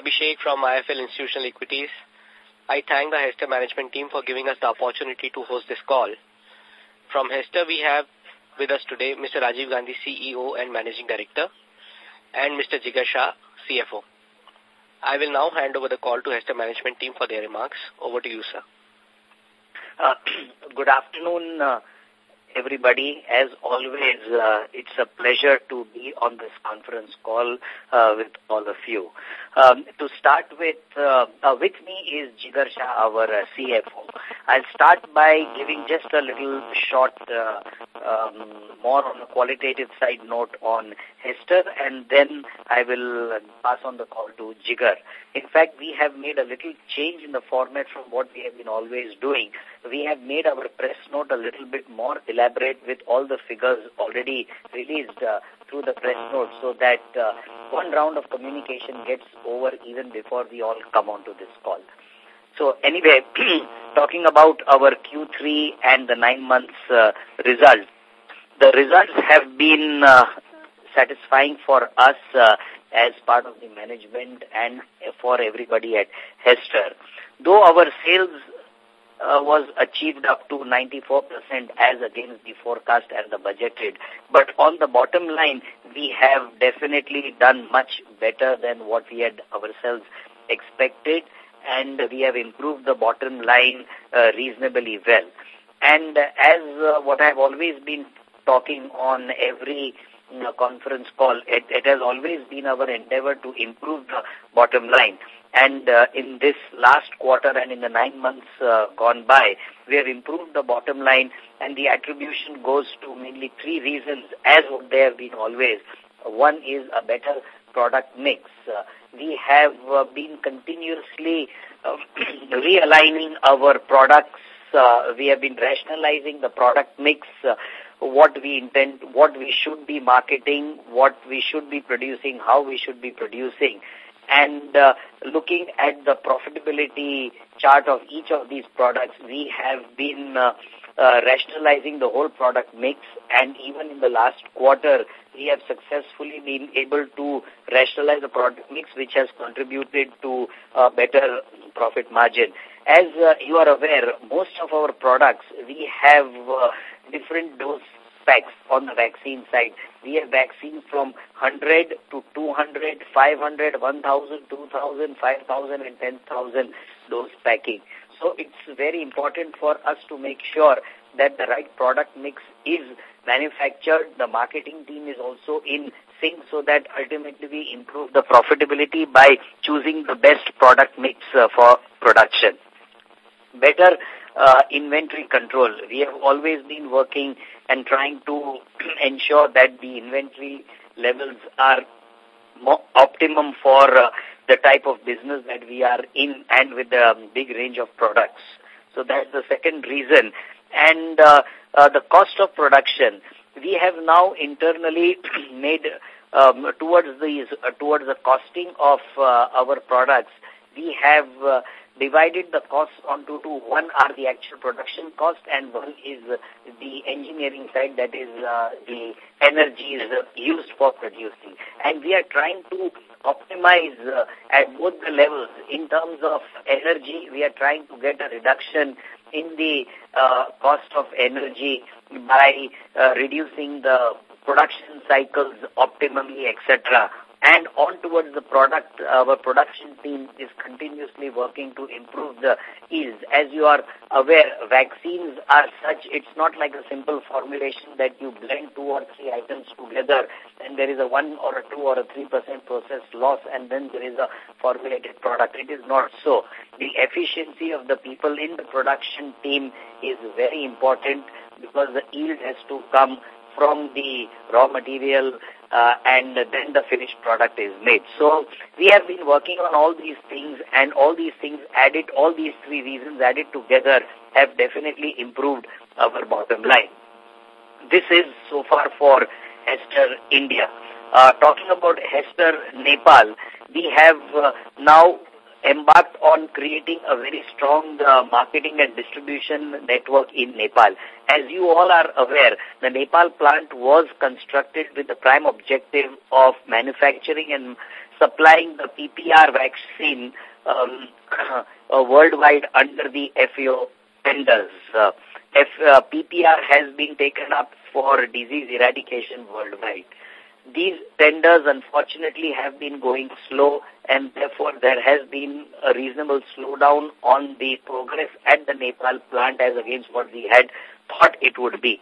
Abhishek from IFL Institutional Equities. I thank the Hester management team for giving us the opportunity to host this call. From Hester, we have with us today Mr. Rajiv Gandhi, CEO and Managing Director, and Mr. Jigar Shah, CFO. I will now hand over the call to Hester management team for their remarks. Over to you, sir. Uh, good afternoon, uh, everybody. As always, uh, it's a pleasure to be on this conference call uh, with all of you. Um, to start with, uh, uh, with me is Jigar Shah, our uh, CFO. I'll start by giving just a little short, uh, um, more on a qualitative side note on Hester, and then I will pass on the call to Jigar. In fact, we have made a little change in the format from what we have been always doing. We have made our press note a little bit more elaborate with all the figures already released uh, through the press note so that uh, one round of communication gets over even before we all come onto this call. So anyway, talking about our Q3 and the nine months uh, results, the results have been uh, satisfying for us uh, as part of the management and for everybody at Hester. Though our sales uh, was achieved up to 94% as against the forecast and the budgeted. But on the bottom line, we have definitely done much better than what we had ourselves expected and we have improved the bottom line uh, reasonably well. And as uh, what I've always been talking on every conference call, it, it has always been our endeavor to improve the bottom line. And uh, in this last quarter and in the nine months uh, gone by, we have improved the bottom line and the attribution goes to mainly three reasons as they have been always. One is a better product mix. Uh, we have been continuously realigning our products. Uh, we have been rationalizing the product mix, uh, what we intend, what we should be marketing, what we should be producing, how we should be producing and uh, looking at the profitability chart of each of these products, we have been uh, uh, rationalizing the whole product mix and even in the last quarter, we have successfully been able to rationalize the product mix which has contributed to a better profit margin. As uh, you are aware, most of our products, we have uh, different dose packs on the vaccine side. We have vaccines from 100 to 200, 500, 1,000, 2,000, 5,000 and 10,000 dose packing. So it's very important for us to make sure that the right product mix is manufactured. The marketing team is also in sync so that ultimately we improve the profitability by choosing the best product mix uh, for production. Better uh, inventory control. We have always been working and trying to ensure that the inventory levels are optimum for uh, the type of business that we are in and with the um, big range of products. So that's the second reason. And uh, uh, the cost of production, we have now internally made um, towards the uh, towards the costing of uh, our products. We have uh, divided the costs onto two. One are the actual production cost and one is the engineering side that is uh, the energy is used for producing. And we are trying to optimize uh, at both the levels. In terms of energy, we are trying to get a reduction in the uh, cost of energy by uh, reducing the production cycles optimally, etc and on towards the product, our production team is continuously working to improve the yields. As you are aware, vaccines are such, it's not like a simple formulation that you blend two or three items together and there is a one or a two or a three percent process loss and then there is a formulated product. It is not so. The efficiency of the people in the production team is very important because the yield has to come from the raw material uh, and then the finished product is made. So we have been working on all these things and all these things added, all these three reasons added together have definitely improved our bottom line. This is so far for Hester India. Uh, talking about Hester Nepal, we have uh, now embarked on creating a very strong uh, marketing and distribution network in Nepal. As you all are aware, the Nepal plant was constructed with the prime objective of manufacturing and supplying the PPR vaccine um, uh, worldwide under the FAO tenders. Uh, F, uh, PPR has been taken up for disease eradication worldwide. These tenders, unfortunately, have been going slow and therefore there has been a reasonable slowdown on the progress at the Nepal plant as against what we had thought it would be.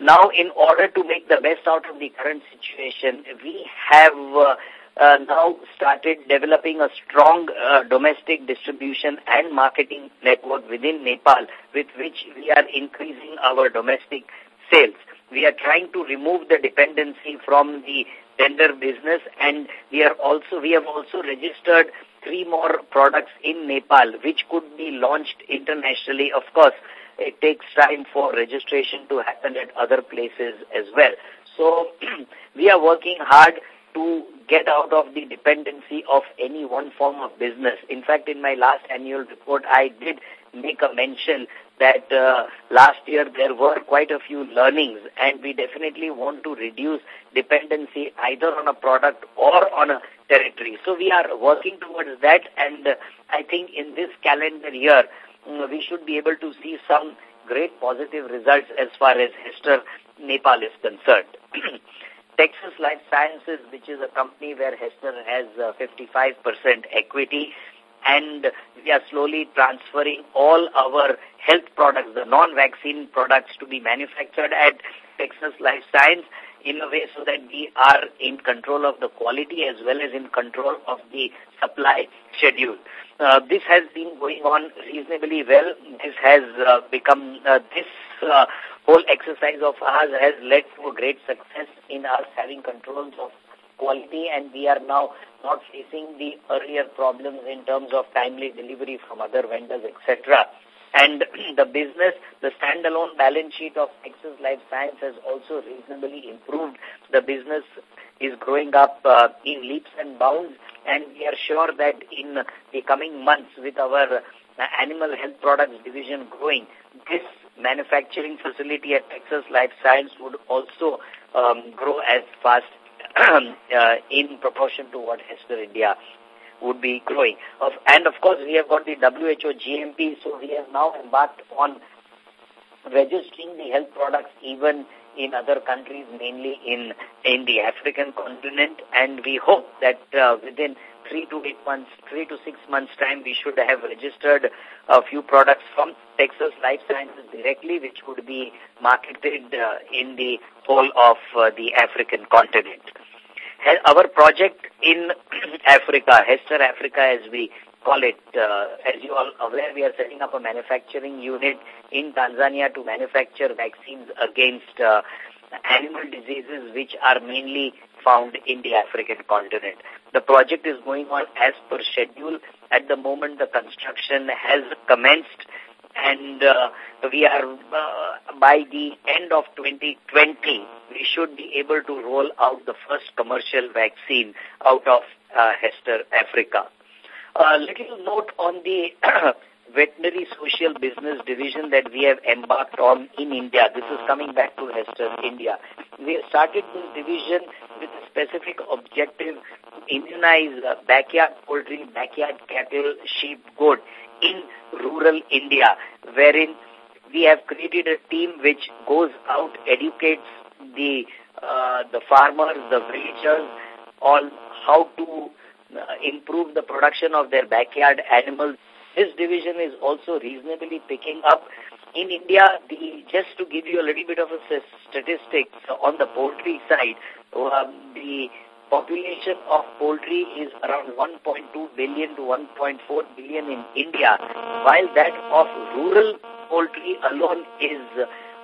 Now, in order to make the best out of the current situation, we have uh, uh, now started developing a strong uh, domestic distribution and marketing network within Nepal with which we are increasing our domestic sales. We are trying to remove the dependency from the tender business and we are also we have also registered three more products in Nepal which could be launched internationally. Of course, it takes time for registration to happen at other places as well. So we are working hard to get out of the dependency of any one form of business. In fact, in my last annual report, I did make a mention that uh, last year there were quite a few learnings and we definitely want to reduce dependency either on a product or on a territory. So we are working towards that and uh, I think in this calendar year um, we should be able to see some great positive results as far as Hester Nepal is concerned. Texas Life Sciences, which is a company where Hester has 55% uh, equity, and we are slowly transferring all our health products, the non-vaccine products, to be manufactured at Texas Life Science in a way so that we are in control of the quality as well as in control of the supply schedule. Uh, this has been going on reasonably well. This has uh, become, uh, this uh, whole exercise of ours has led to a great success in us having controls of quality and we are now not facing the earlier problems in terms of timely delivery from other vendors, etc. And the business, the standalone balance sheet of Texas Life Science has also reasonably improved. The business is growing up uh, in leaps and bounds and we are sure that in the coming months with our uh, animal health products division growing, this manufacturing facility at Texas Life Science would also um, grow as fast uh, in proportion to what Hester India would be growing. Of, and of course, we have got the WHO GMP, so we have now embarked on registering the health products even in other countries, mainly in, in the African continent, and we hope that uh, within three to eight months, three to six months time, we should have registered a few products from Texas Life Sciences directly, which would be marketed uh, in the whole of uh, the African continent. Our project in Africa, Hester Africa as we call it, uh, as you all aware, we are setting up a manufacturing unit in Tanzania to manufacture vaccines against animal diseases which are mainly found in the African continent. The project is going on as per schedule. At the moment, the construction has commenced and uh, we are, uh, by the end of 2020, we should be able to roll out the first commercial vaccine out of uh, Hester, Africa. A little note on the veterinary social business division that we have embarked on in India. This is coming back to Hester, India. We started this division specific objective to immunize uh, backyard poultry, backyard cattle, sheep, goat in rural India, wherein we have created a team which goes out, educates the uh, the farmers, the villagers on how to uh, improve the production of their backyard animals this division is also reasonably picking up. In India, the, just to give you a little bit of a statistics on the poultry side, um, the population of poultry is around 1.2 billion to 1.4 billion in India, while that of rural poultry alone is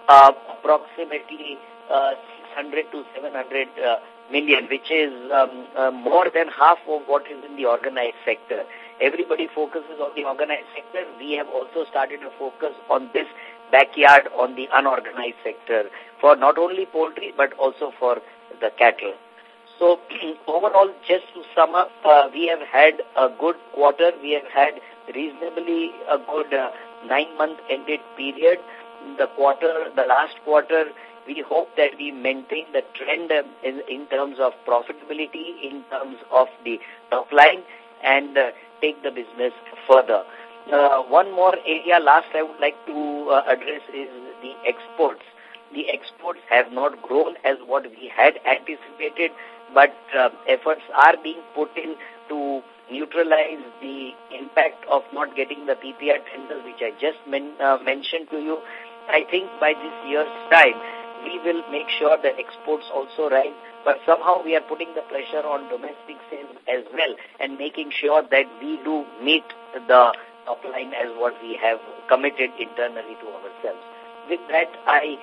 uh, approximately uh, 600 to 700 uh, million, which is um, uh, more than half of what is in the organized sector. Everybody focuses on the organized sector. We have also started to focus on this backyard on the unorganized sector for not only poultry but also for the cattle. So overall, just to sum up, uh, we have had a good quarter. We have had reasonably a good uh, nine-month ended period. The quarter, the last quarter we hope that we maintain the trend in, in terms of profitability, in terms of the top line, and uh, take the business further. Uh, one more area last I would like to uh, address is the exports. The exports have not grown as what we had anticipated, but uh, efforts are being put in to neutralize the impact of not getting the PPR tenders, which I just men uh, mentioned to you. I think by this year's time, we will make sure that exports also rise, but somehow we are putting the pressure on domestic sales as well and making sure that we do meet the top line as what we have committed internally to ourselves. With that, I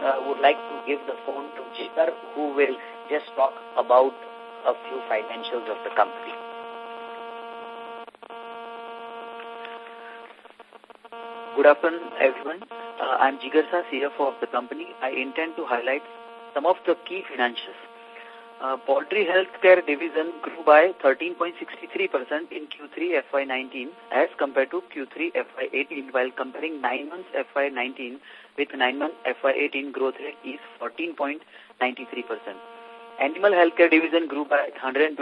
uh, would like to give the phone to Jigar, who will just talk about a few financials of the company. Good afternoon, everyone. Uh, I'm Jigar Shah, CFO of the company. I intend to highlight some of the key financials. Uh, poultry healthcare division grew by 13.63% in Q3 FY19 as compared to Q3 FY18 while comparing 9 months FY19 with 9 months FY18 growth rate is 14.93%. Animal healthcare division grew by 126%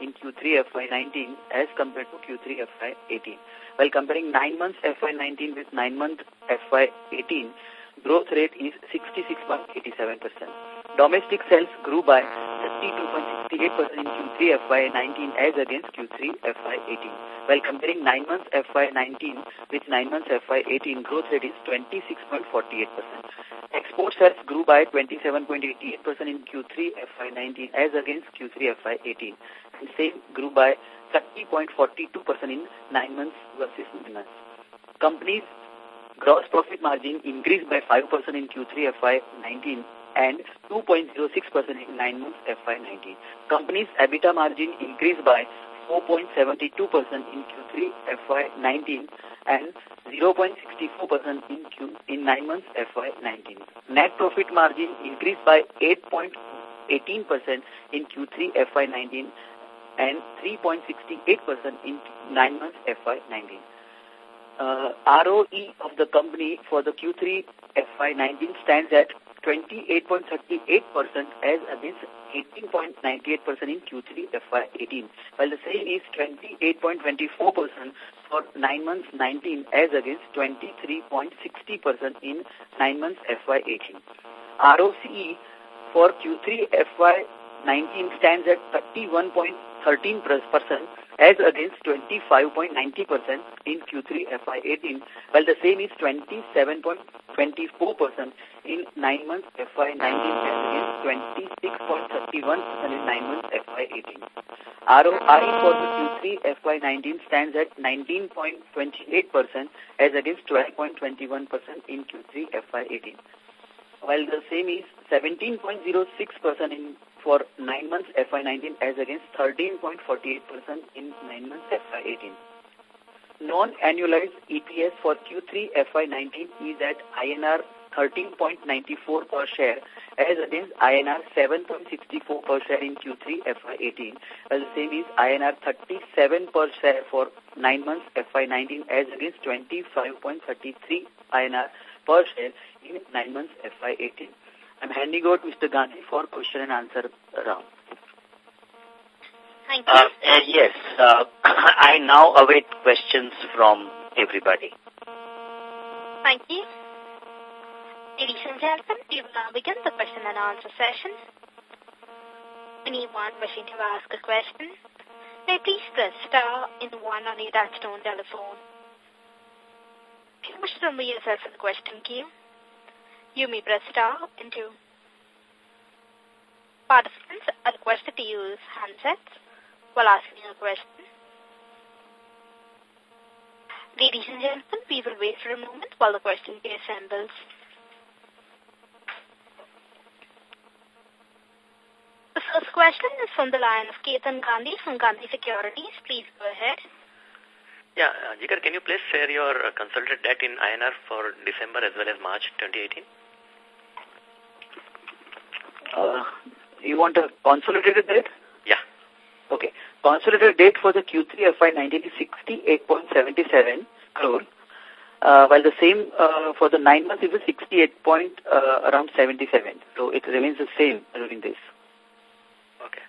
in Q3 FY19 as compared to Q3 FY18. While comparing 9 months FY19 with 9 months FY18, growth rate is 66.87%. Domestic sales grew by 32.68% in Q3 FY19 as against Q3 FY18. While comparing 9 months FY19 with 9 months FY18, growth rate is 26.48%. Export sales grew by 27.88% in Q3 FY19 as against Q3 FY18. And same grew by 30.42% in 9 months versus 9 months. Company's gross profit margin increased by 5% in Q3 FY19 and 2.06% in 9 months FY19. Company's EBITDA margin increased by 4.72% in Q3 FY19 and 0.64% in Q in 9 months FY19. Net profit margin increased by 8.18% in Q3 FY19 and 3.68% in 9 months FY19. Uh, ROE of the company for the Q3 FY19 stands at 28.38% as against 18.98% in Q3 FY18, while the same is 28.24% for 9 months 19 as against 23.60% in 9 months FY18. ROCE for Q3 FY19 stands at 31.13% as against 25.90% in Q3 FY18, while the same is 27.24% in 9 months FY19 as against 26.31% in 9 months FY18. ROI for the Q3 FY19 stands at 19.28% as against 12.21% in Q3 FY18, while the same is 17.06% in for 9 months FY19 as against 13.48% in 9 months FY18. Non-annualized EPS for Q3 FY19 is at INR 13.94 per share as against INR 7.64 per share in Q3 FY18. While the same is INR 37 per share for 9 months FY19 as against 25.33 INR per share in 9 months FY18. I'm handing over to Mr. Gandhi for question and answer round. Thank you. Uh, uh, yes, uh, I now await questions from everybody. Thank you. Ladies and gentlemen, we will now begin the question and answer session. Anyone wishing to ask a question, may please press star in one on your touchtone telephone. If you wish to remove yourself from the question queue, you may press star and two. Participants are requested to use handsets while asking a question. Ladies and gentlemen, we will wait for a moment while the question queue assembles. The first question is from the line of Ketan Gandhi from Gandhi Securities. Please go ahead. Yeah, uh, Jigar, can you please share your uh, consolidated debt in INR for December as well as March 2018? Uh, you want a consolidated debt? Okay. Consolidated debt for the Q3 FY19 is 68.77 crore uh, while the same uh, for the nine months it was 68 point uh, around 77. So it remains the same during this. Okay.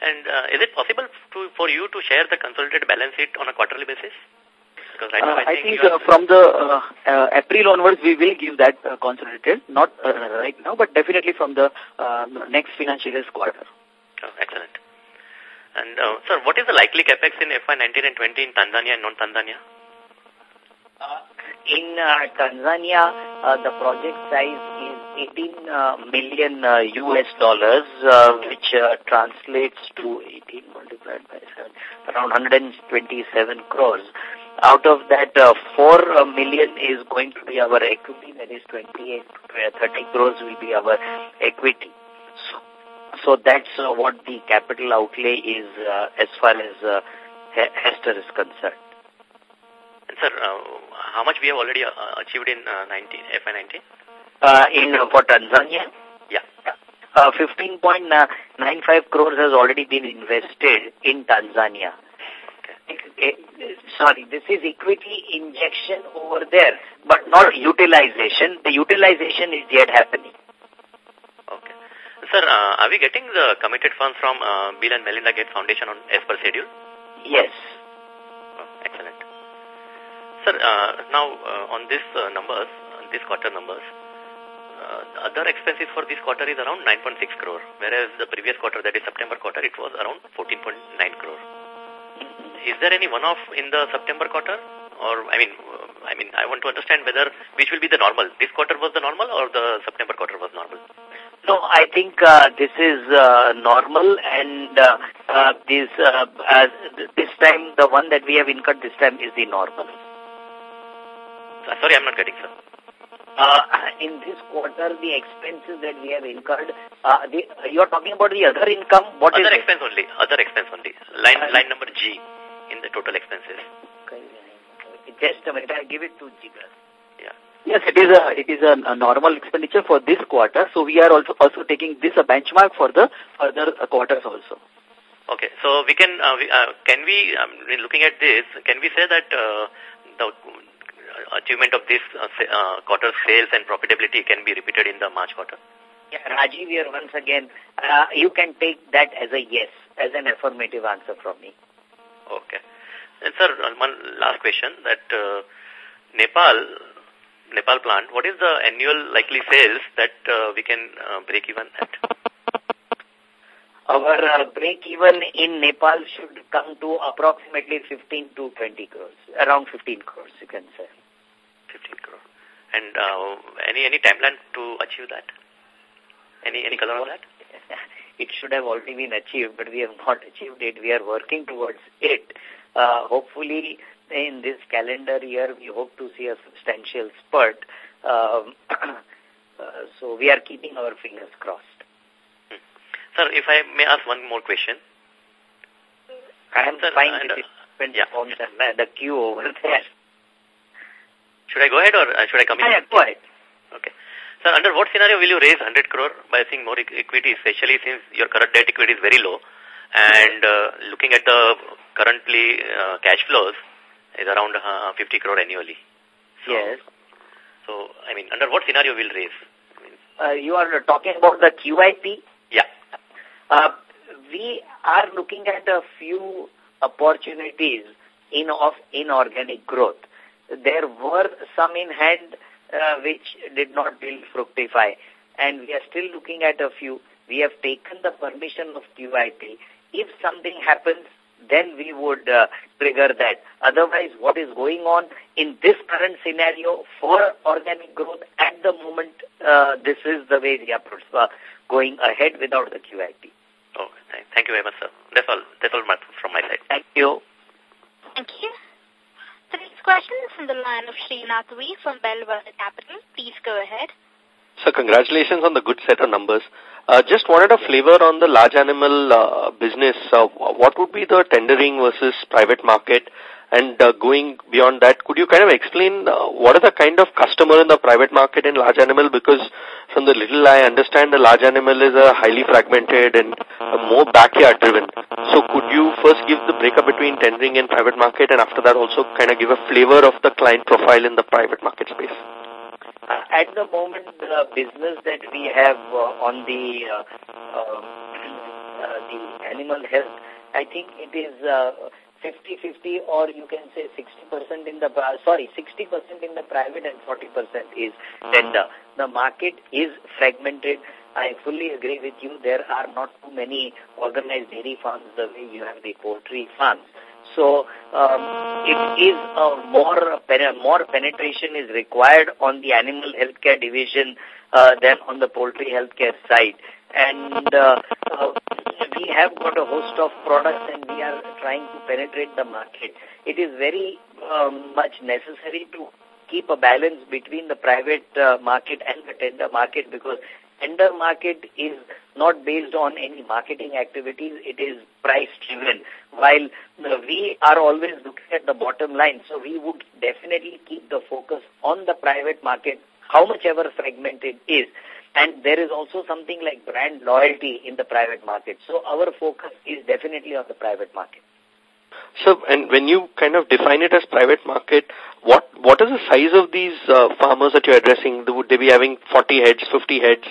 And uh, is it possible to, for you to share the consolidated balance sheet on a quarterly basis? Because right now I, I think, think uh, from the uh, uh, April onwards we will give that uh, consolidated, not uh, right now, but definitely from the uh, next financial year's quarter. Oh, excellent. And uh, sir, what is the likely capex in FY19 and 20 in Tanzania and non-Tanzania? Uh, in uh, Tanzania, uh, the project size is 18 uh, million uh, US dollars, uh, which uh, translates to 18 multiplied by 7, around 127 crores. Out of that, uh, 4 uh, million is going to be our equity, that is 28, uh, 30 crores will be our equity. So, that's uh, what the capital outlay is uh, as far as uh, Hester is concerned. And sir, uh, how much we have already uh, achieved in uh, 19, FY19? Uh, in uh, for Tanzania? Yeah. Uh, 15.95 crores has already been invested in Tanzania. Okay. Sorry, this is equity injection over there, but not utilization. The utilization is yet happening. Sir, uh, are we getting the committed funds from uh, Bill and Melinda Gates Foundation on as per schedule? Yes. Oh, excellent. Sir, uh, now uh, on this uh, numbers, this quarter numbers, uh, other expenses for this quarter is around 9.6 crore, whereas the previous quarter, that is September quarter, it was around 14.9 crore. Is there any one-off in the September quarter? Or, I mean, uh, I mean, I want to understand whether which will be the normal. This quarter was the normal or the September quarter was normal? No, I think uh, this is uh, normal and uh, uh, this, uh, uh, this time, the one that we have incurred this time is the normal. Sorry, I'm not getting, sir. Uh, in this quarter, the expenses that we have incurred, uh, the, you are talking about the other income? What other is expense it? only, other expense only. Line, line number G in the total expenses. Okay. Just a minute, I'll give it to Jigar. Yes, it is a it is a, a, normal expenditure for this quarter. So we are also also taking this a benchmark for the further uh, quarters also. Okay, so we can uh, we, uh, can we um, looking at this can we say that uh, the achievement of this uh, uh, quarter sales and profitability can be repeated in the March quarter? Yeah, Rajiv here once again. Uh, you can take that as a yes, as an affirmative answer from me. Okay. And sir, one last question that uh, Nepal Nepal plant, what is the annual likely sales that uh, we can uh, break even at? Our uh, break even in Nepal should come to approximately 15 to 20 crores, around 15 crores, you can say. 15 crores. And uh, any any timeline to achieve that? Any any color on that? It should have already been achieved, but we have not achieved it. We are working towards it. Uh, hopefully, in this calendar year, we hope to see a substantial spurt. Um, uh, so we are keeping our fingers crossed. Hmm. Sir, if I may ask one more question. I am Sir, fine with uh, yeah. and uh, the queue over there. Should I go ahead or uh, should I come in? Yeah, go ahead. Okay. Sir, under what scenario will you raise 100 crore by seeing more equity, especially since your current debt equity is very low? And uh, looking at the currently uh, cash flows, is around uh, 50 crore annually. So, yes. So, I mean, under what scenario will raise? uh, you are talking about the QIP? Yeah. Uh, we are looking at a few opportunities in of inorganic growth. There were some in hand uh, which did not really fructify, and we are still looking at a few. We have taken the permission of QIP. If something happens, then we would uh, trigger that. Otherwise, what is going on in this current scenario for organic growth at the moment, uh, this is the way we are uh, going ahead without the QIP. Oh, thank you very much, sir. That's all. That's all from my side. Thank you. Thank you. The next question is from the line of Srinath V from Bellwether Capital. Please go ahead. So congratulations on the good set of numbers. Uh, just wanted a flavor on the large animal uh, business. Uh, what would be the tendering versus private market And uh, going beyond that, could you kind of explain uh, what are the kind of customer in the private market in large animal? Because from the little I understand the large animal is a highly fragmented and more backyard driven. So could you first give the breakup between tendering and private market and after that also kind of give a flavor of the client profile in the private market space? Uh, at the moment, the business that we have uh, on the uh, um, the animal health, I think it is 50-50 or you can say 60% in the, sorry, 60% in the private and 40% is tender. The market is fragmented. I fully agree with you. There are not too many organized dairy farms the way you have the poultry farms. So um, it is a more more penetration is required on the animal healthcare division uh, than on the poultry healthcare side and uh, uh, we have got a host of products and we are trying to penetrate the market. It is very um, much necessary to keep a balance between the private uh, market and the tender market because tender market is not based on any marketing activities, it is price driven. While we are always looking at the bottom line, so we would definitely keep the focus on the private market, how much ever fragmented is. And there is also something like brand loyalty in the private market. So our focus is definitely on the private market. So, and when you kind of define it as private market, what what is the size of these uh, farmers that you're addressing? Would they be having 40 heads, 50 heads?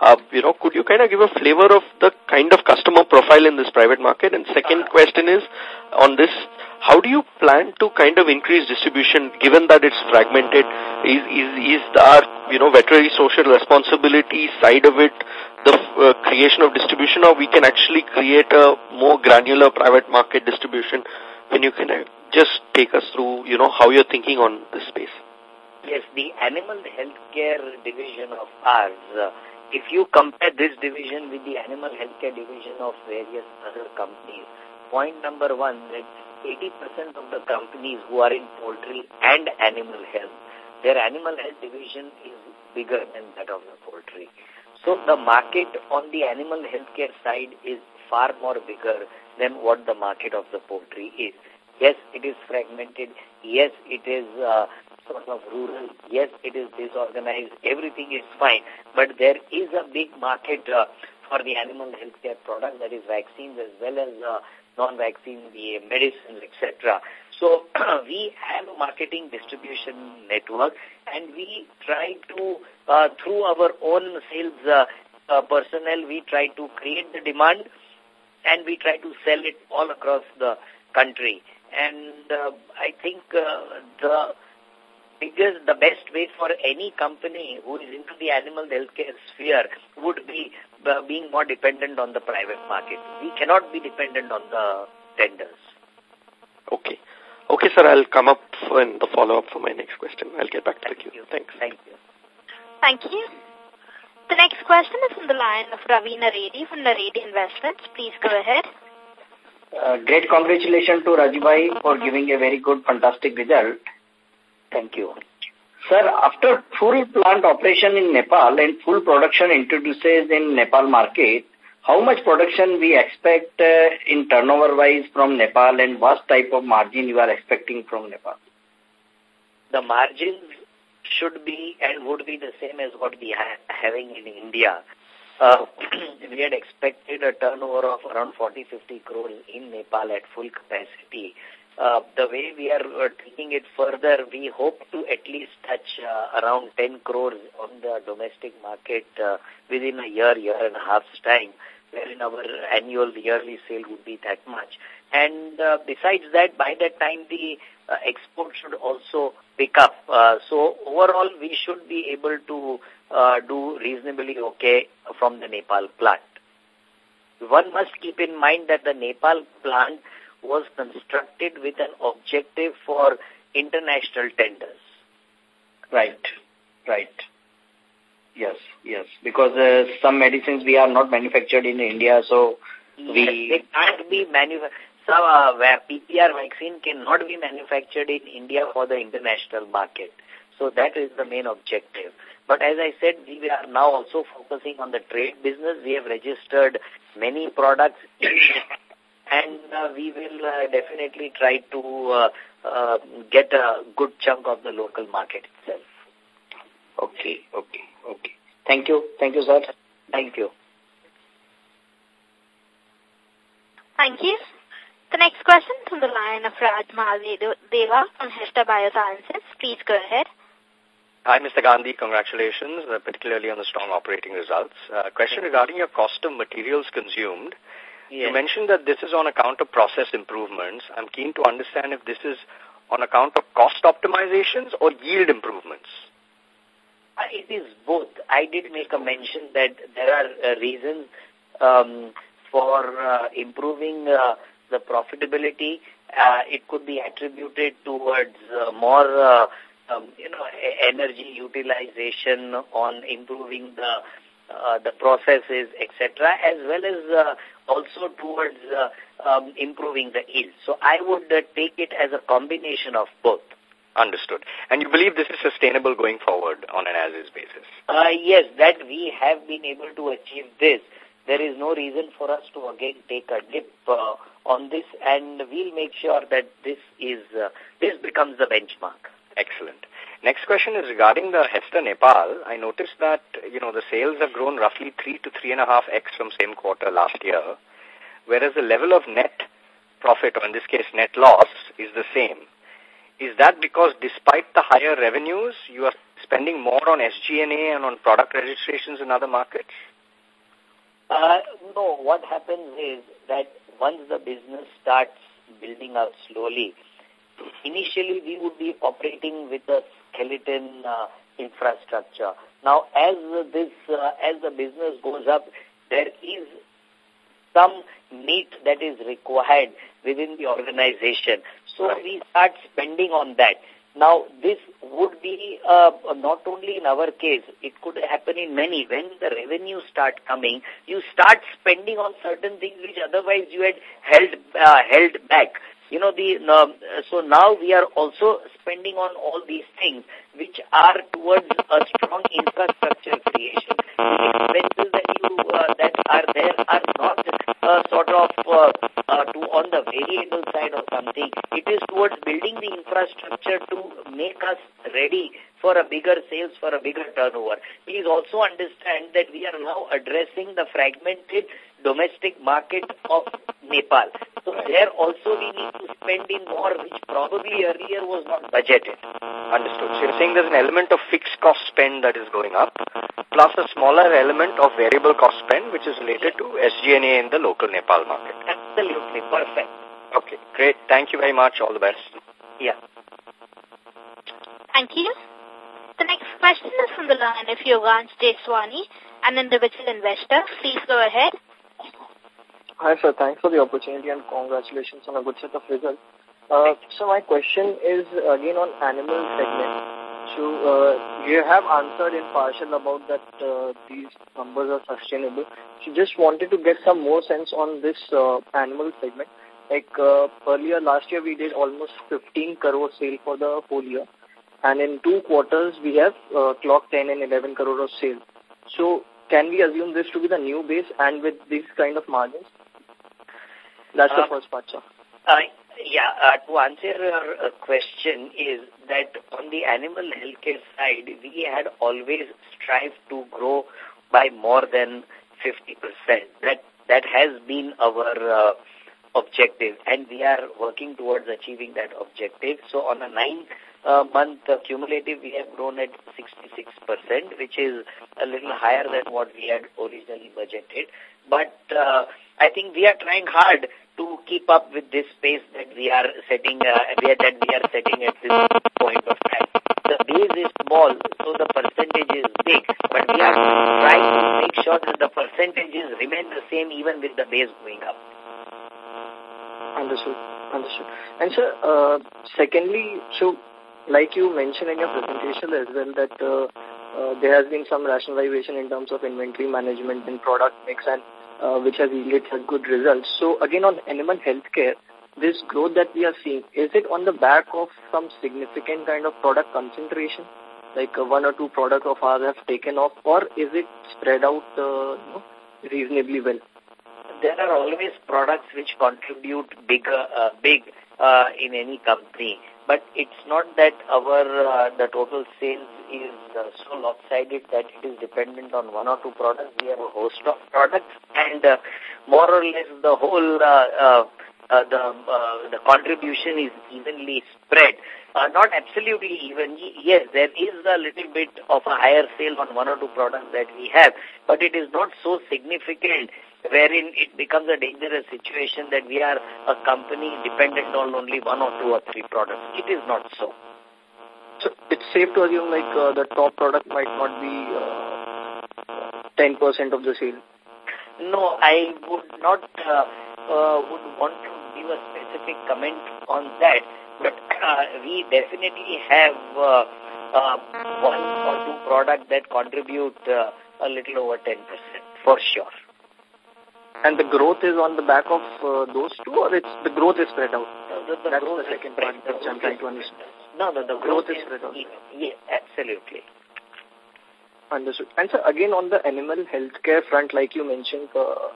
Uh, you know, could you kind of give a flavor of the kind of customer profile in this private market? And second uh, question is, on this, how do you plan to kind of increase distribution given that it's fragmented? Is, is, is our, you know, veterinary social responsibility side of it the uh, creation of distribution or we can actually create a more granular private market distribution when you can uh, just take us through, you know, how you're thinking on this space? Yes, the animal healthcare division of ours, uh, if you compare this division with the animal healthcare division of various other companies, point number one, that 80% of the companies who are in poultry and animal health, their animal health division is bigger than that of the poultry. So the market on the animal healthcare side is far more bigger than what the market of the poultry is. Yes, it is fragmented. Yes, it is uh, sort of rural. Yes, it is disorganized. Everything is fine. But there is a big market uh, for the animal healthcare product, that is vaccines as well as uh, non-vaccine, the medicines, etc. So we have a marketing distribution network and we try to, uh, through our own sales uh, uh, personnel, we try to create the demand and we try to sell it all across the country. And I think the because the best way for any company who is into the animal healthcare sphere would be uh, being more dependent on the private market. We cannot be dependent on the tenders. Okay. Okay, sir, I'll come up in the follow-up for my next question. I'll get back to Thank the queue. You. Thanks. Thank you. Thank you. The next question is from the line of Ravi Naredi from Naredi Investments. Please go ahead. Uh, great congratulations to Rajibhai for giving a very good, fantastic result. Thank you. Sir, after full plant operation in Nepal and full production introduces in Nepal market, how much production we expect uh, in turnover-wise from Nepal and what type of margin you are expecting from Nepal? The margins should be and would be the same as what we are having in India. Uh, we had expected a turnover of around 40-50 crores in Nepal at full capacity. Uh, the way we are uh, taking it further, we hope to at least touch uh, around 10 crores on the domestic market uh, within a year, year and a half's time, wherein our annual yearly sale would be that much. And uh, besides that, by that time, the uh, export should also pick up. Uh, so overall, we should be able to uh, do reasonably okay from the Nepal plant. One must keep in mind that the Nepal plant was constructed with an objective for international tenders. Right, right. Yes, yes. Because uh, some medicines we are not manufactured in India, so we... Yes, they can't be manufactured. So, uh, where PPR vaccine cannot be manufactured in India for the international market. So that is the main objective. But as I said, we are now also focusing on the trade business. We have registered many products in and uh, we will uh, definitely try to uh, uh, get a good chunk of the local market itself. Okay, okay, okay. Thank you. Thank you, sir. Thank you. Thank you. The next question from the line of Raj Deva from Hesta Biosciences. Please go ahead. Hi, Mr. Gandhi. Congratulations, uh, particularly on the strong operating results. Uh, question regarding your cost of materials consumed. Yes. You mentioned that this is on account of process improvements. I'm keen to understand if this is on account of cost optimizations or yield improvements. Uh, it is both. I did make a mention that there are uh, reasons um, for uh, improving uh, the profitability. Uh, it could be attributed towards uh, more uh, um, you know, energy utilization on improving the uh, the processes, etc., as well as uh, also towards uh, um, improving the yield. So I would uh, take it as a combination of both. Understood. And you believe this is sustainable going forward on an as-is basis? Uh, yes, that we have been able to achieve this. There is no reason for us to again take a dip uh, on this, and we'll make sure that this is uh, this becomes the benchmark. Excellent. Next question is regarding the Hester Nepal. I noticed that, you know, the sales have grown roughly 3 to 3.5x from same quarter last year, whereas the level of net profit, or in this case net loss, is the same. Is that because despite the higher revenues, you are spending more on SG&A and on product registrations in other markets? Uh, no, what happens is that once the business starts building up slowly, initially we would be operating with a skeleton uh, infrastructure. Now, as this, uh, as the business goes up, there is some meat that is required within the organization. So right. we start spending on that. Now, this would be uh, not only in our case, it could happen in many. When the revenue start coming, you start spending on certain things which otherwise you had held uh, held back. You know, the um, so now we are also spending on all these things which are towards a strong infrastructure creation. The expenses that you uh, that are there are not uh, sort of uh, uh, to on the variable side of something. It is towards building the infrastructure to make us ready for a bigger sales, for a bigger turnover. Please also understand that we are now addressing the fragmented domestic market of Nepal. So there also we need to spend in more, which probably earlier was not budgeted. Understood. So you're saying there's an element of fixed cost spend that is going up, plus a smaller element of variable cost spend, which is related to SG&A in the local Nepal market. Absolutely. Perfect. Okay. Great. Thank you very much. All the best. Yeah. Thank you. The next question is from the line of Yogansh Jeswani, an individual investor. Please go ahead. Hi, sir. Thanks for the opportunity and congratulations on a good set of results. Uh, so my question is again on animal segment. So uh, you have answered in partial about that uh, these numbers are sustainable. So just wanted to get some more sense on this uh, animal segment. Like uh, earlier last year we did almost 15 crore sale for the whole year. And in two quarters we have uh, clocked 10 and 11 crore of sale. So can we assume this to be the new base and with these kind of margins? That's uh, the first part, sir. Uh, yeah, uh, to answer your uh, question is that on the animal healthcare side, we had always strived to grow by more than 50%. That, that has been our uh, objective and we are working towards achieving that objective. So on a nine uh, month uh, cumulative, we have grown at 66%, which is a little higher than what we had originally budgeted. But uh, I think we are trying hard to keep up with this pace that we are setting, uh, that we are setting at this point of time. The base is small, so the percentage is big, but we are trying to make sure that the percentages remain the same even with the base going up. Understood. Understood. And sir, uh, secondly, so like you mentioned in your presentation as well that uh, uh, there has been some rationalization in terms of inventory management and product mix and uh, which has yielded good results. So again, on animal healthcare, this growth that we are seeing, is it on the back of some significant kind of product concentration, like uh, one or two products of ours have taken off, or is it spread out uh, you know, reasonably well? there are always products which contribute bigger, uh, big uh, in any company. But it's not that our uh, the total sales is uh, so lopsided that it is dependent on one or two products. We have a host of products, and uh, more or less the whole uh, uh, uh, the uh, the contribution is evenly spread. Not absolutely even. Yes, there is a little bit of a higher sale on one or two products that we have, but it is not so significant wherein it becomes a dangerous situation that we are a company dependent on only one or two or three products. It is not so. So it's safe to assume like uh, the top product might not be 10% uh, of the sale? No, I would not uh, uh, would want to give a specific comment on that, but uh, we definitely have uh, uh, one or two products that contribute uh, a little over 10%, for sure. And the growth is on the back of uh, those two, or it's the growth is spread out? The, the That's growth the second part which I'm trying to understand. No, the, the growth, growth is spread out. Yeah, absolutely. Understood. And so again on the animal healthcare front, like you mentioned, uh,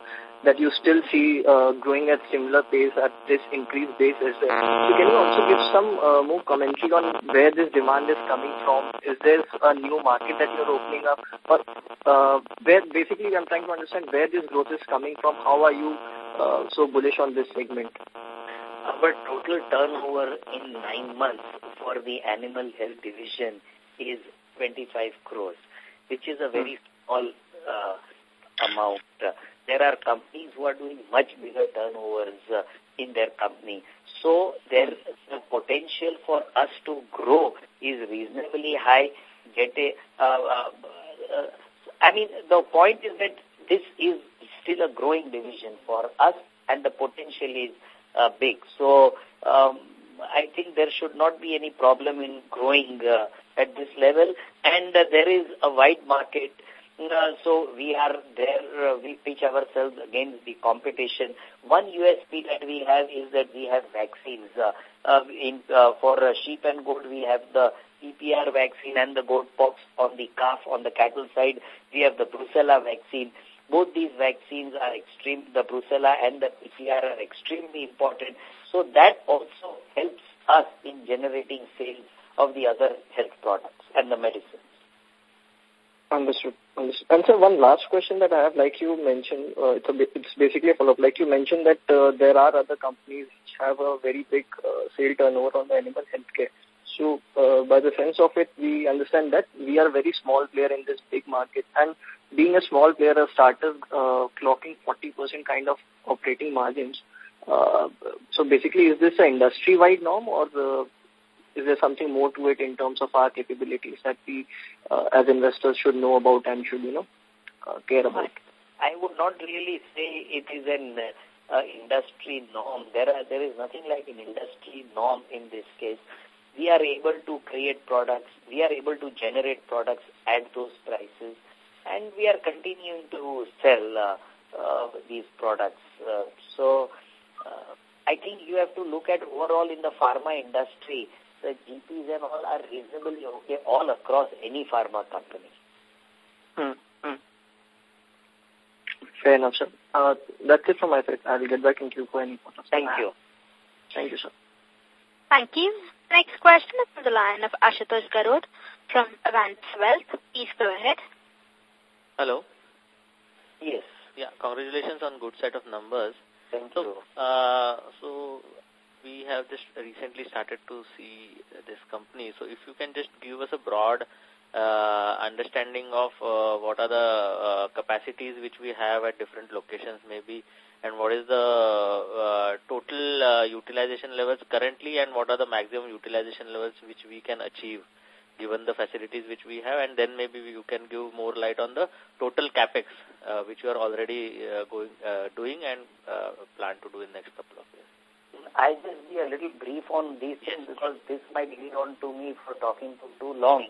that you still see uh, growing at similar pace at this increased base as well. So can you also give some uh, more commentary on where this demand is coming from? Is there a new market that you're opening up? Or uh, where basically I'm trying to understand where this growth is coming from. How are you uh, so bullish on this segment? Our total turnover in nine months for the animal health division is 25 crores, which is a very small uh, amount. There are companies who are doing much bigger turnovers uh, in their company. So there, the potential for us to grow is reasonably high. Get a, uh, uh, uh, I mean, the point is that this is still a growing division for us and the potential is uh, big. So um, I think there should not be any problem in growing uh, at this level. And uh, there is a wide market uh, so we are there, uh, we pitch ourselves against the competition. One USP that we have is that we have vaccines. Uh, uh, in, uh, for uh, sheep and goat, we have the PPR vaccine and the goat pox on the calf. On the cattle side, we have the brucella vaccine. Both these vaccines are extreme, the brucella and the PPR are extremely important. So that also helps us in generating sales of the other health products and the medicines. Understood. Understood. And so one last question that I have, like you mentioned, uh, it's, a it's basically a follow-up. Like you mentioned that uh, there are other companies which have a very big uh, sale turnover on the animal healthcare. So uh, by the sense of it, we understand that we are a very small player in this big market. And being a small player, a starter uh, clocking 40% kind of operating margins. Uh, so basically, is this an industry-wide norm or the is there something more to it in terms of our capabilities that we, uh, as investors, should know about and should, you know, uh, care about? I would not really say it is an uh, industry norm. There, are, there is nothing like an industry norm in this case. We are able to create products. We are able to generate products at those prices. And we are continuing to sell uh, uh, these products. Uh, so, uh, I think you have to look at overall in the pharma industry, the GPs and all are reasonably okay all across any pharma company. Hmm. hmm. Fair enough, sir. Uh, that's it from my side. I will get back in queue for any questions. Thank you. Thank you, sir. Thank you. Next question is from the line of Ashutosh Garud from Avance Wealth. Please go ahead. Hello. Yes. Yeah, congratulations on good set of numbers. Thank so, you. Uh, so, we have just recently started to see this company. So if you can just give us a broad uh, understanding of uh, what are the uh, capacities which we have at different locations maybe and what is the uh, total uh, utilization levels currently and what are the maximum utilization levels which we can achieve given the facilities which we have and then maybe you can give more light on the total capex uh, which you are already uh, going uh, doing and uh, plan to do in the next couple of years. I'll just be a little brief on these things because this might lead on to me for talking for too long.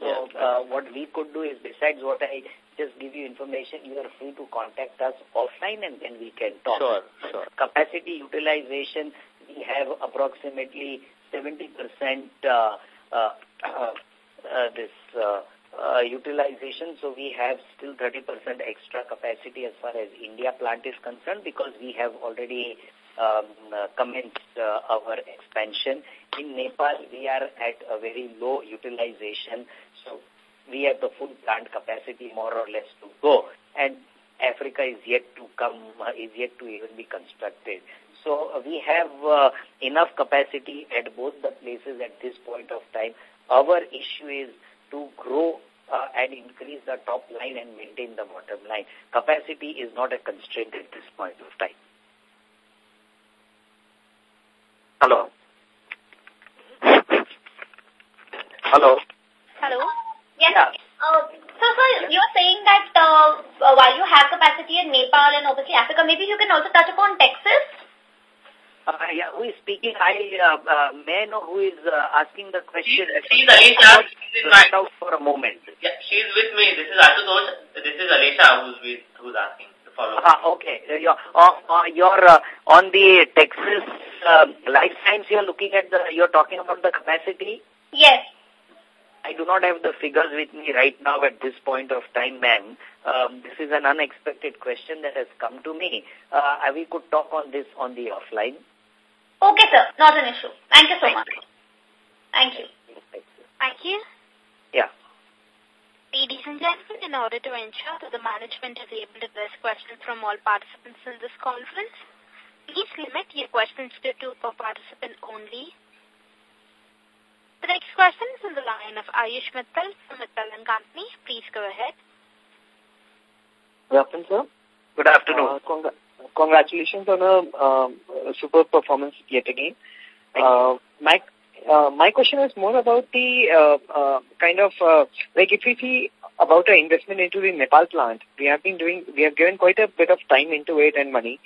So uh, what we could do is besides what I just give you information, you are free to contact us offline and then we can talk. Sure, sure. Capacity utilization, we have approximately 70% uh, uh, uh, this uh, uh, utilization. So we have still 30% extra capacity as far as India plant is concerned because we have already um, uh, commenced uh, our expansion. In Nepal, we are at a very low utilization. So we have the full plant capacity more or less to go. And Africa is yet to come, uh, is yet to even be constructed. So uh, we have uh, enough capacity at both the places at this point of time. Our issue is to grow uh, and increase the top line and maintain the bottom line. Capacity is not a constraint at this point of time. Hello. Hello. Hello. Yes. Yeah. Uh, so, so you're saying that uh, while you have capacity in Nepal and obviously Africa, maybe you can also touch upon Texas? Uh, yeah, who is speaking? I uh, uh, may know who is uh, asking the question. She's, she's Alisha. She's right out for a moment. Yeah, she's with me. This is Ashutosh. This is Alisha who's with, who's asking the follow. Ah, okay. You're, uh, uh, you're uh, on the Texas uh, life science. You're looking at the. You're talking about the capacity. Yes. I do not have the figures with me right now at this point of time, ma'am. Um, this is an unexpected question that has come to me. Uh, we could talk on this on the offline. Okay, sir. Not an issue. Thank you so Thank much. You. Thank you. Thank you. Yeah. Ladies and gentlemen, in order to ensure that the management is able to address questions from all participants in this conference, please limit your questions to two per participant only. The next question is on the line of Ayush Mittal from Mittal and Company. Please go ahead. Good afternoon, sir. Good afternoon. Uh, congr congratulations on a um, super performance yet again. Uh, my uh, my question is more about the uh, uh, kind of uh, like if we see about our investment into the Nepal plant, we have been doing we have given quite a bit of time into it and money.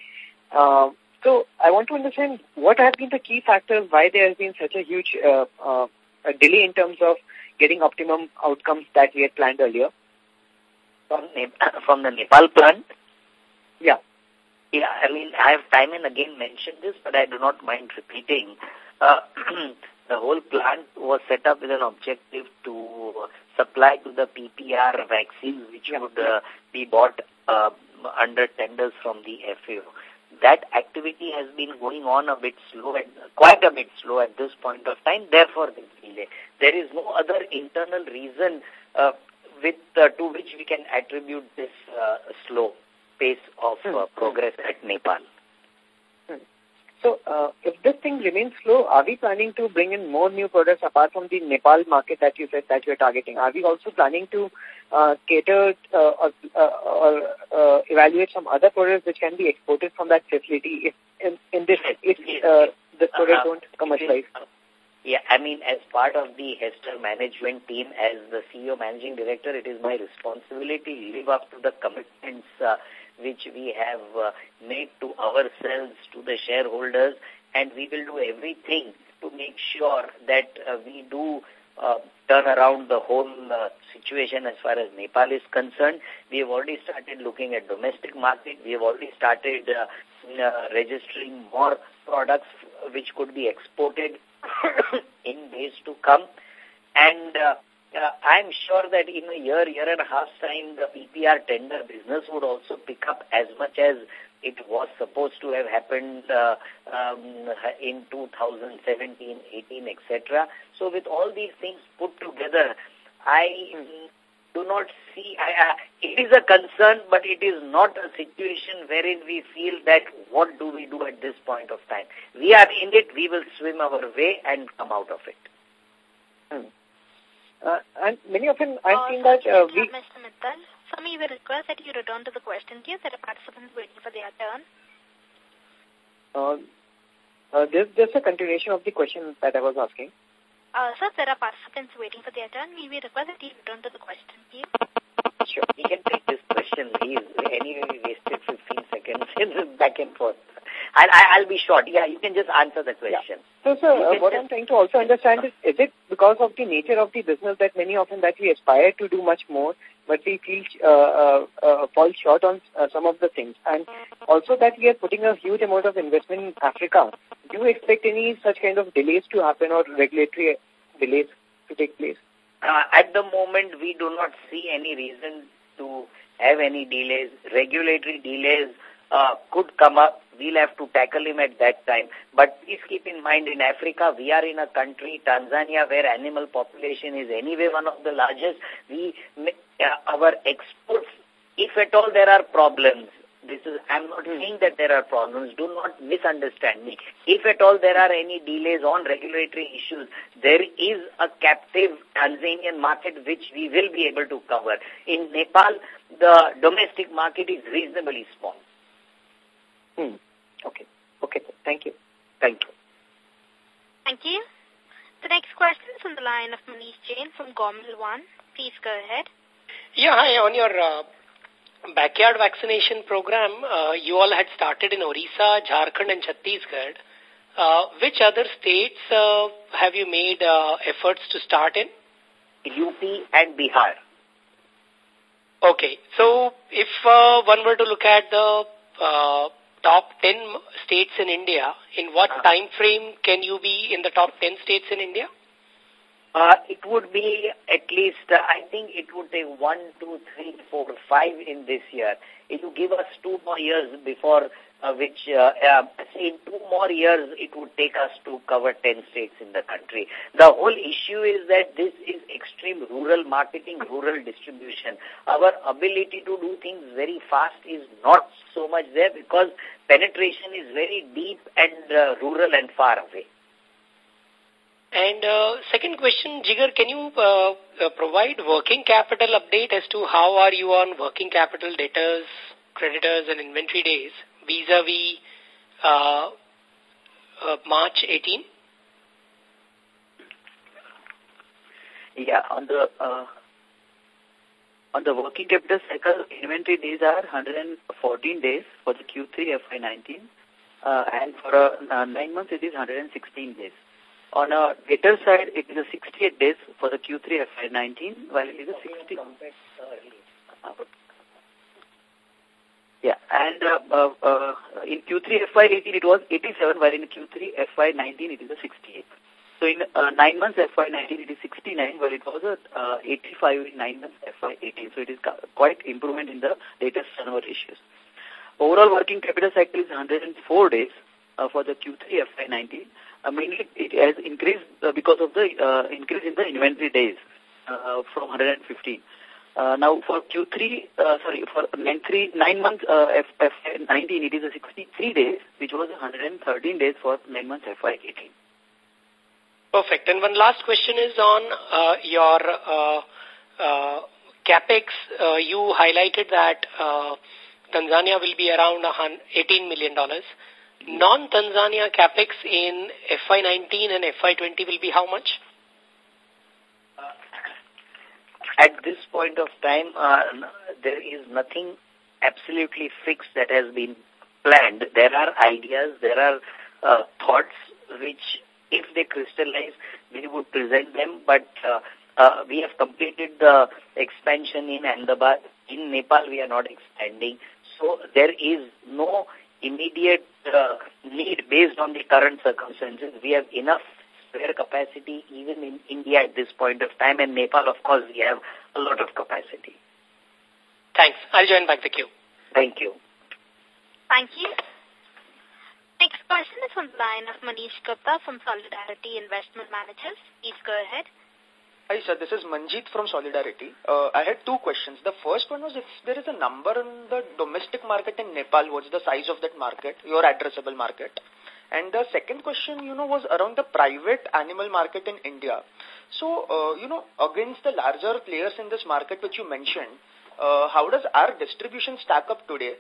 Uh, so I want to understand what have been the key factors why there has been such a huge uh, uh, a delay in terms of getting optimum outcomes that we had planned earlier? From, from the Nepal plant? Yeah. Yeah, I mean, I have time and again mentioned this, but I do not mind repeating. Uh, the whole plant was set up with an objective to supply to the PPR vaccines, which would uh, be bought uh, under tenders from the FAO that activity has been going on a bit slow, and quite a bit slow at this point of time. Therefore, the delay. There is no other internal reason uh, with uh, to which we can attribute this uh, slow pace of uh, hmm. progress at Nepal. So, uh, if this thing remains slow, are we planning to bring in more new products apart from the Nepal market that you said that you're targeting? Are we also planning to uh, cater uh, or, uh, or uh, evaluate some other products which can be exported from that facility if in, in this if uh, the products don't commercialize? Yeah, I mean, as part of the Hester management team, as the CEO managing director, it is my responsibility to live up to the commitments uh, which we have uh, made to ourselves, to the shareholders, and we will do everything to make sure that uh, we do uh, turn around the whole situation as far as Nepal is concerned. We have already started looking at domestic market. We have already started uh, uh, registering more products which could be exported in days to come. And uh, I'm sure that in a year, year and a half time, the PPR tender business would also pick up as much as it was supposed to have happened uh, um, in 2017, 18, etc. So with all these things put together, I do not see, I, uh, it is a concern, but it is not a situation wherein we feel that what do we do at this point of time. We are in it, we will swim our way and come out of it. Hmm. Uh, and many of them, I've seen that uh, we... Mr. Mittal, for me, we request that you return to the question queue. There are participants waiting for their turn. Uh, uh, there's just a continuation of the question that I was asking. Uh, sir, there are participants waiting for their turn. We request that you return to the question queue. Sure, we can take this question. He's anyway wasted 15 seconds back and forth. I'll, I'll be short. Yeah, you can just answer the question. Yeah. So, sir, uh, what I'm trying to also understand is, is it because of the nature of the business that many often that we aspire to do much more, but we feel uh, uh, uh, fall short on uh, some of the things? And also that we are putting a huge amount of investment in Africa. Do you expect any such kind of delays to happen or regulatory delays to take place? Uh, at the moment, we do not see any reason to have any delays. Regulatory delays uh, could come up. We'll have to tackle him at that time. But please keep in mind, in Africa, we are in a country, Tanzania, where animal population is anyway one of the largest. We, uh, our exports, if at all there are problems, this is, I'm not saying that there are problems. Do not misunderstand me. If at all there are any delays on regulatory issues, there is a captive Tanzanian market which we will be able to cover. In Nepal, the domestic market is reasonably small. Hmm. Okay. Okay. Thank you. Thank you. Thank you. The next question is on the line of Manish Jain from Gormal One. Please go ahead. Yeah, hi. On your uh, backyard vaccination program, uh, you all had started in Orissa, Jharkhand and Chhattisgarh. Uh, which other states uh, have you made uh, efforts to start in? UP and Bihar. Okay. So if uh, one were to look at the uh, top 10 states in India, in what uh. time frame can you be in the top 10 states in India? Uh, it would be at least, uh, I think it would take one, two, three, four, five in this year. If you give us two more years before uh, which, uh, uh, in two more years, it would take us to cover 10 states in the country. The whole issue is that this is extreme rural marketing, rural distribution. Our ability to do things very fast is not so much there because penetration is very deep and uh, rural and far away. And uh, second question, Jigar, can you uh, uh, provide working capital update as to how are you on working capital debtors, creditors and inventory days vis-a-vis uh, uh, March 18? Yeah, on the uh, on the working capital cycle, inventory days are 114 days for the Q3 FY19, uh, and for uh, uh, nine months it is 116 days. On a debtor side, it is a 68 days for the Q3 FY19, while it is a 60. Yeah, and uh, uh, uh, in Q3 FY18 it was 87, while in Q3 FY19 it is a 68. So in uh, nine months FY19 it is 69, while it was a uh, 85 in nine months FY18. So it is quite improvement in the latest turnover ratios. Overall working capital cycle is 104 days uh, for the Q3 FY19. Uh, mainly it has increased uh, because of the uh, increase in the inventory days uh, from 115. Uh, now for Q3, uh, sorry, for nine, three, nine months uh, FY19, it is a 63 days, which was 113 days for nine months FY18. Perfect. And one last question is on uh, your uh, uh, capex. Uh, you highlighted that uh, Tanzania will be around $18 million. Non-Tanzania capex in FY19 and FY20 will be how much? At this point of time, uh, there is nothing absolutely fixed that has been planned. There are ideas, there are uh, thoughts which, if they crystallize, we would present them. But uh, uh, we have completed the expansion in Ahmedabad. In Nepal, we are not expanding. So there is no immediate uh, need based on the current circumstances. We have enough spare capacity even in India at this point of time and Nepal, of course, we have a lot of capacity. Thanks. I'll join back the queue. Thank you. Thank you. Next question is from the line of Manish Gupta from Solidarity Investment Managers. Please go ahead. Hi, sir. This is Manjeet from Solidarity. Uh, I had two questions. The first one was if there is a number in the domestic market in Nepal, what's the size of that market, your addressable market? And the second question, you know, was around the private animal market in India. So, uh, you know, against the larger players in this market which you mentioned, uh, how does our distribution stack up today?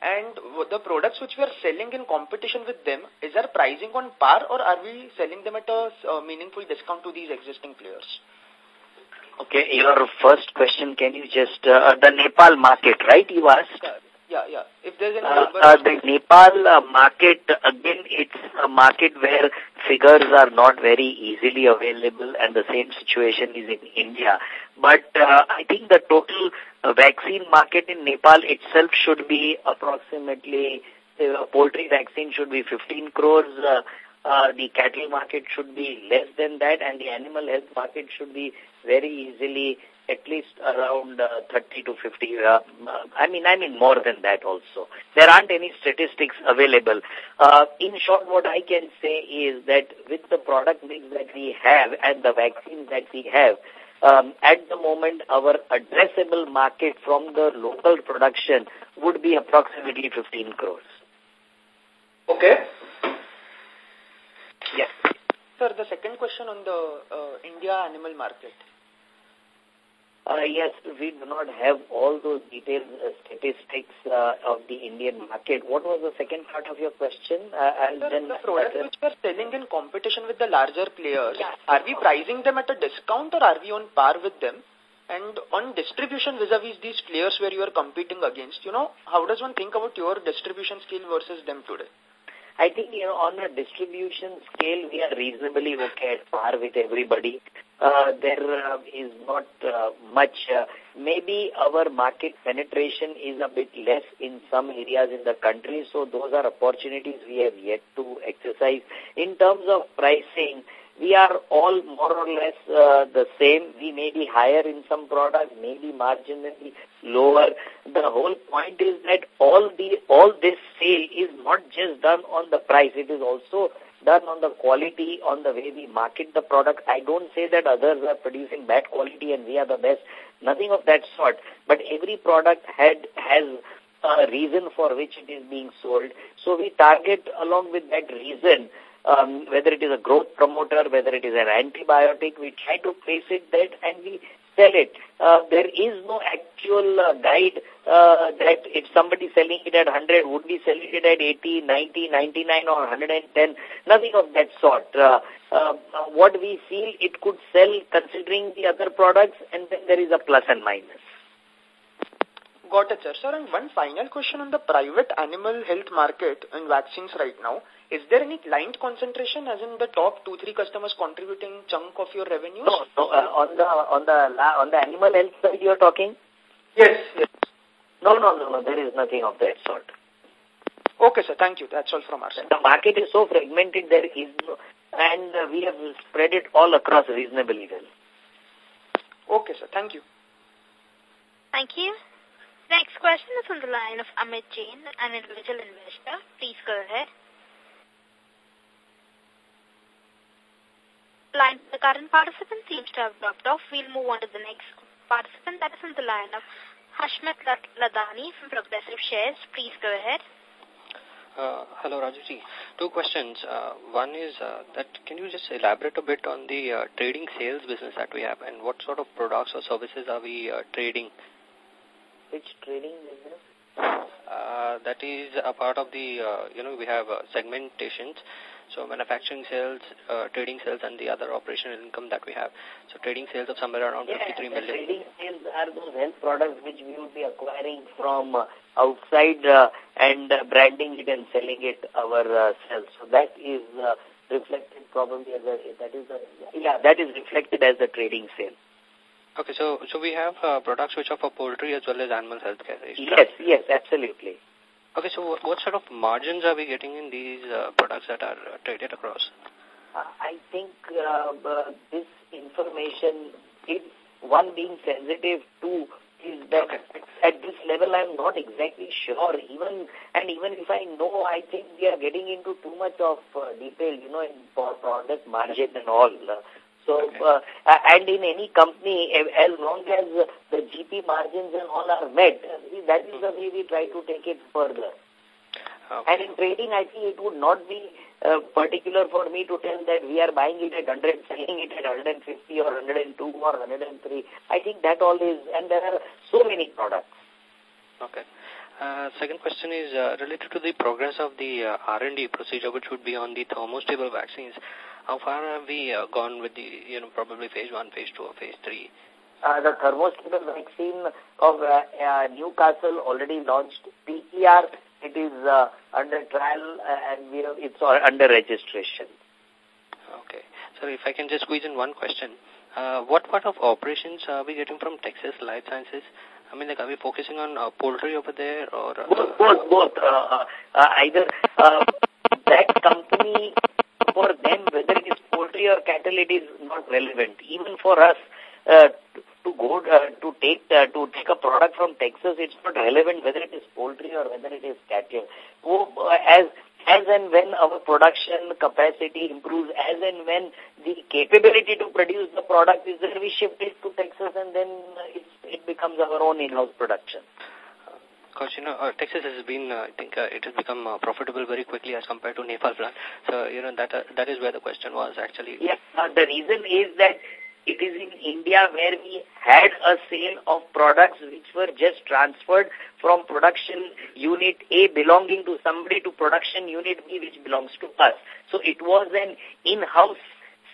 And the products which we are selling in competition with them, is our pricing on par or are we selling them at a uh, meaningful discount to these existing players? Okay, your first question, can you just, uh, the Nepal market, right, you asked? Yeah, yeah. If there's any uh, uh, the Nepal uh, market, again, it's a market where figures are not very easily available and the same situation is in India. But uh, I think the total uh, vaccine market in Nepal itself should be approximately, uh, poultry vaccine should be 15 crores, uh, uh, the cattle market should be less than that and the animal health market should be very easily at least around uh, 30 to 50. Uh, I mean, I mean more than that also. There aren't any statistics available. Uh, in short, what I can say is that with the product mix that we have and the vaccines that we have, um, at the moment, our addressable market from the local production would be approximately 15 crores. Okay. Yes. Sir, the second question on the uh, India animal market. Uh, yes, we do not have all those detailed uh, statistics uh, of the Indian market. What was the second part of your question? Uh, and then the products which we are selling in competition with the larger players, are we pricing them at a discount or are we on par with them? And on distribution vis-a-vis -vis these players where you are competing against, you know, how does one think about your distribution scale versus them today? I think, you know, on a distribution scale, we are reasonably okay at par with everybody. Uh, there uh, is not uh, much. Uh, maybe our market penetration is a bit less in some areas in the country, so those are opportunities we have yet to exercise. In terms of pricing, we are all more or less uh, the same. We may be higher in some products, maybe marginally lower. The whole point is that all the all this sale is not just done on the price. It is also done on the quality, on the way we market the product. I don't say that others are producing bad quality and we are the best. Nothing of that sort. But every product had has a reason for which it is being sold. So we target along with that reason um, whether it is a growth promoter, whether it is an antibiotic, we try to place it that and we sell it. Uh, there is no actual uh, guide uh, that if somebody selling it at 100, would be selling it at 80, 90, 99 or 110, nothing of that sort. Uh, uh, what we feel it could sell considering the other products and then there is a plus and minus. Got it, sir. Sir, and one final question on the private animal health market and vaccines right now. Is there any client concentration, as in the top two, three customers contributing chunk of your revenues? No, no uh, on the on the on the animal health side you are talking. Yes, yes. No, no, no, no. There is nothing of that sort. Okay, sir. Thank you. That's all from our side. The market is so fragmented. There is no, and uh, we have spread it all across reasonably well. Okay, sir. Thank you. Thank you. Next question is on the line of Amit Jain, an individual investor. Please go ahead. line the current participant seems to have dropped off. We'll move on to the next participant. That is on the line of Hashmat Ladani from Progressive Shares. Please go ahead. Uh, hello, Rajuji. Two questions. Uh, one is uh, that can you just elaborate a bit on the uh, trading sales business that we have and what sort of products or services are we uh, trading? Which trading business? Uh, that is a part of the, uh, you know, we have uh, segmentations. So manufacturing sales, uh, trading sales, and the other operational income that we have. So trading sales of somewhere around yeah, 53 million. trading sales are those health products which we would be acquiring from uh, outside uh, and uh, branding it and selling it ourselves. Uh, so that is uh, reflected probably as a, that is a, yeah, that is reflected as a trading sale. Okay, so so we have uh, products which are for poultry as well as animal health care. Yes, yes, absolutely. Okay, so what, what sort of margins are we getting in these uh, products that are uh, traded across? Uh, I think uh, uh, this information is one being sensitive to is that okay. at this level I'm not exactly sure. Even and even if I know, I think we are getting into too much of uh, detail, you know, in for product margin and all. Uh, so, okay. uh, and in any company, as long as the GP margins and all are met, that is the way we try to take it further. Okay. And in trading, I think it would not be uh, particular for me to tell that we are buying it at 100, selling it at 150 or 102 or 103. I think that all is, and there are so many products. Okay. Uh, second question is uh, related to the progress of the uh, R&D procedure, which would be on the thermostable vaccines. How far have we uh, gone with the, you know, probably phase one, phase two, or phase three? Uh, the thermostable vaccine of uh, uh, Newcastle already launched. PPR, it is uh, under trial uh, and we have, it's under registration. Okay. So if I can just squeeze in one question. Uh, what part of operations are we getting from Texas Life Sciences? I mean, like, are we focusing on uh, poultry over there or... Uh, both, both, both. Uh, uh, either uh, that company for them, whether it is poultry or cattle, it is not relevant. Even for us, uh, to go uh, to take uh, to take a product from Texas, it's not relevant whether it is poultry or whether it is cattle. So, uh, as as and when our production capacity improves, as and when the capability to produce the product is there, we shift it to Texas and then it, it becomes our own in-house production. Because, you know, uh, Texas has been, uh, I think, uh, it has become uh, profitable very quickly as compared to Nepal plant. So, you know, that uh, that is where the question was actually. Yeah, uh, the reason is that it is in India where we had a sale of products which were just transferred from production unit A belonging to somebody to production unit B which belongs to us. So it was an in-house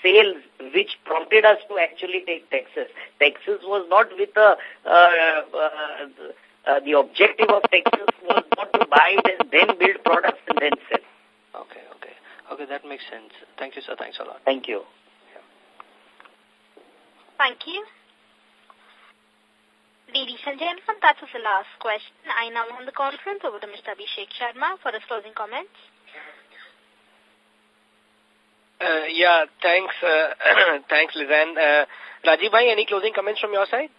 sales which prompted us to actually take Texas. Texas was not with a, uh, uh, uh, the objective of Texas was not to buy it and then build products and then sell. Okay, okay. Okay, that makes sense. Thank you, sir. Thanks a lot. Thank you. Thank you. Ladies and gentlemen, that was the last question. I now hand the conference over to Mr. Abhishek Sharma for his closing comments. Uh, yeah, thanks, uh, thanks, Lizanne. Uh, Rajiv bhai, any closing comments from your side?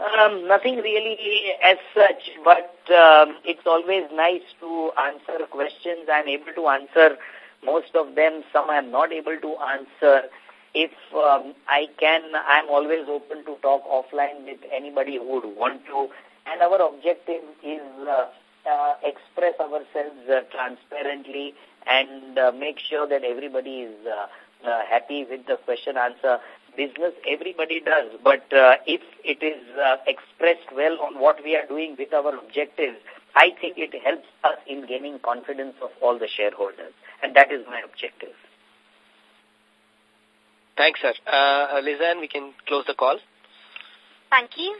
Um, nothing really as such, but um, it's always nice to answer questions. I'm able to answer most of them. Some I'm not able to answer if um, I can, I'm always open to talk offline with anybody who would want to. And our objective is uh, uh, express ourselves uh, transparently and uh, make sure that everybody is uh, uh, happy with the question answer. Business everybody does, but uh, if it is uh, expressed well on what we are doing with our objectives, I think it helps us in gaining confidence of all the shareholders. And that is my objective. Thanks, sir. Uh, Lizanne, we can close the call. Thank you.